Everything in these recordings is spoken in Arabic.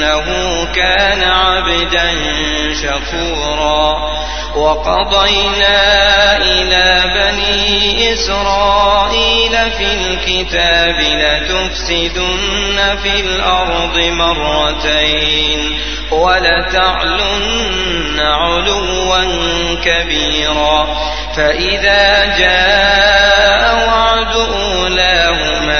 إنه كان عبدا شكورا. وقضينا إلى بني إسرائيل في الكتاب لتفسدن في الأرض مرتين ولتعلن علوا كبيرا. فإذا جاء وعد أولاهما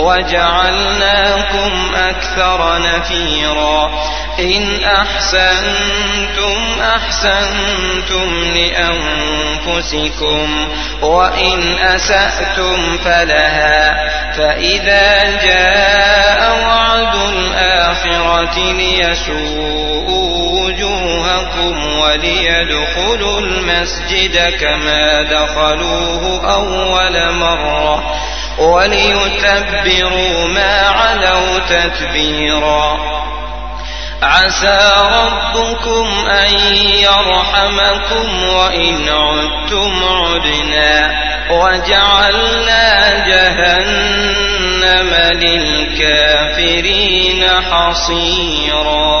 وجعلناكم أكثر نفيرا. إن أحسنتم أحسنتم لأنفسكم وإن أسأتم فلها. فإذا جاء وعد الآخرة ليسوءوا وجوهكم وليدخلوا المسجد كما دخلوه أول مرة. وليتبروا ما علوا تتبيرا. عسى ربكم أن يرحمكم وإن عدتم عدنا. وجعلنا جهنم للكافرين حصيرا.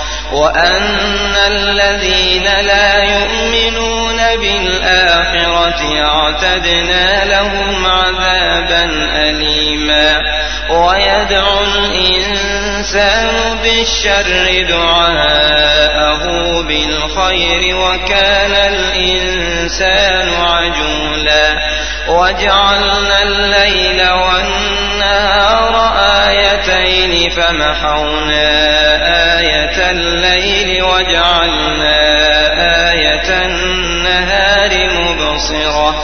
وأن الذين لا يؤمنون بالآخرة اعتدنا لهم عذابا أليما. ويدعو الإنسان بالشر دعاءه بالخير وكان الإنسان عجولا. وجعلنا الليل والنهار آيتين فمحونا آية الليل وجعلنا آية النهار مبصرة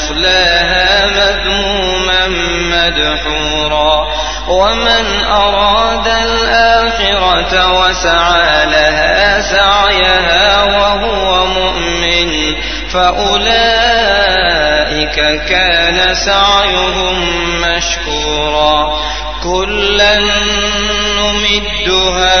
ومن أراد الآخرة وسعى لها سعيها وهو مؤمن فأولئك كان سعيهم مشكورا. كلا نمد هؤلاء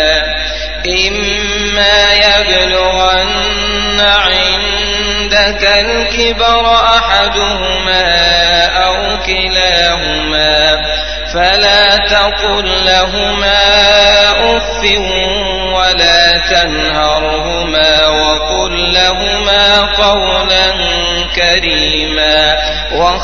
الكبر أحدهما أو كلاهما فلا تقل لهما أف ولا تنهرهما وقل لهما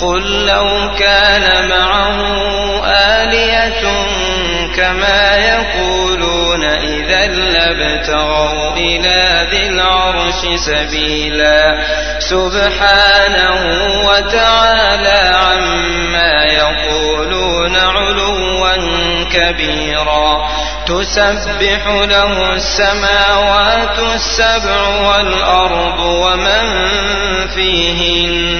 قل لو كان معه آلية كما يقولون إذا لابتغوا إلى ذي العرش سبيلا سبحانه وتعالى عما يقولون علوا كبيرا تسبح له السماوات السبع والأرض ومن فيهن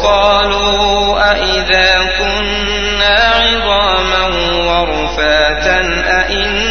وقالوا أئذا كنا عظاما ورفاتا أئنا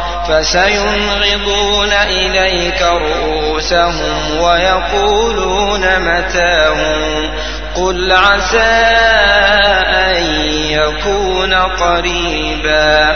فسينغضون إليك رؤوسهم ويقولون متاهم قل عسى أن يكون قريبا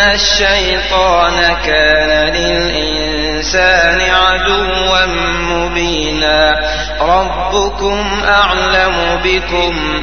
الشيطان كان للإنسان عدوا مبينا ربكم أعلم بكم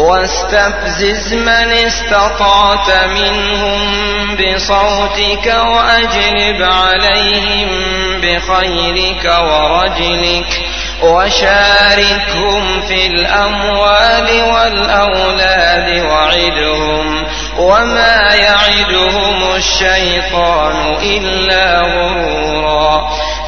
واستفزز من استطعت منهم بصوتك وأجلب عليهم بخيرك ورجلك وشاركهم في الأموال والأولاد وعدهم وما يعدهم الشيطان إلا غرورا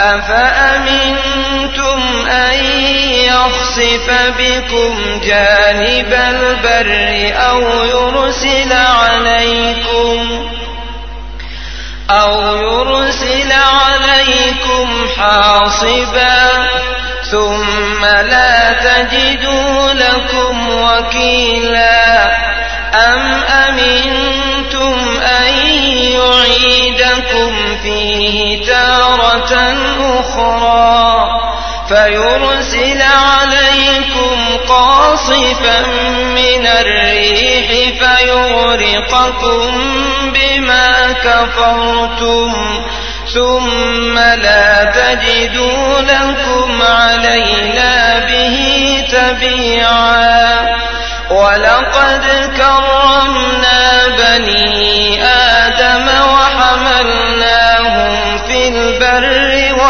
أفأمنتم أن يخسف بكم جانب البر أو يرسل عليكم أو يرسل عليكم حاصبا ثم لا تجدوا لكم وكيلا أم أمنتم أن يعيدكم فيه تارة أخرى فيرسل عليكم قاصفا من الريح فيغرقكم بما كفرتم ثم لا تجدوا لكم علينا به تبيعا ولقد كرمنا بني آدم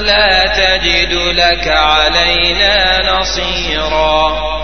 لا تجد لك علينا نصيرا.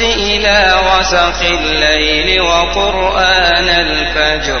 إلى غسق الليل وقرآن الفجر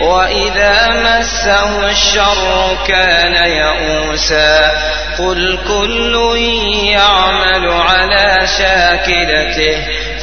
وإذا مسه الشر كان يئوسا قل كل يعمل على شاكلته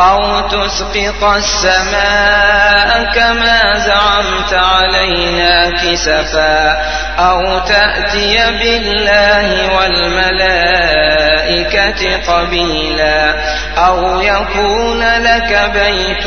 أو تسقط السماء كما زعمت علينا كسفا أو تأتي بالله والملائكة قبيلا أو يكون لك بيت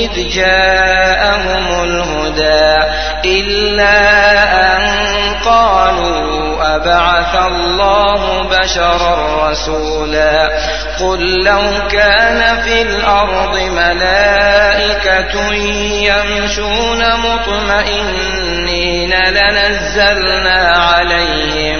إذ جاءهم الهدى إلا أن قالوا أبعث الله بشرا رسولا قل لو كان في الأرض ملائكة يمشون مطمئنين لنزلنا عليهم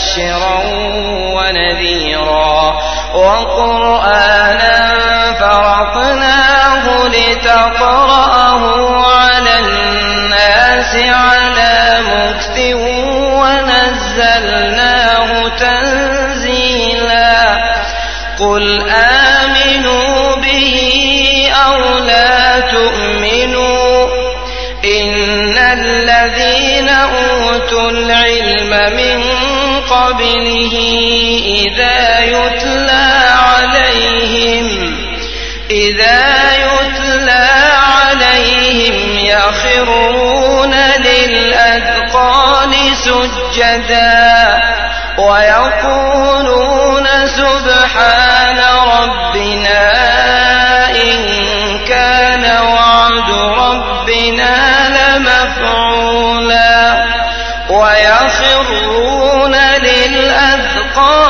مبشرا ونذيرا. وقرآنا فرقناه لتقرأه على الناس على مكت ونزلناه تنزيلا. قل آمنوا به أو لا تؤمنوا إذا يتلى عليهم إذا يتلى عليهم يخرون للأذقان سجدا ويقولون سبحان ربنا إن كان وعد ربنا لمفعولا ويخرون للأذقان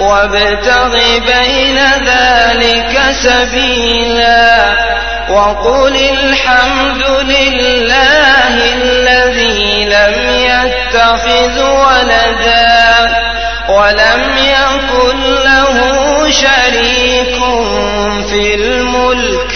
وابتغ بين ذلك سبيلا وقل الحمد لله الذي لم يتخذ ولدا ولم يكن له شريك في الملك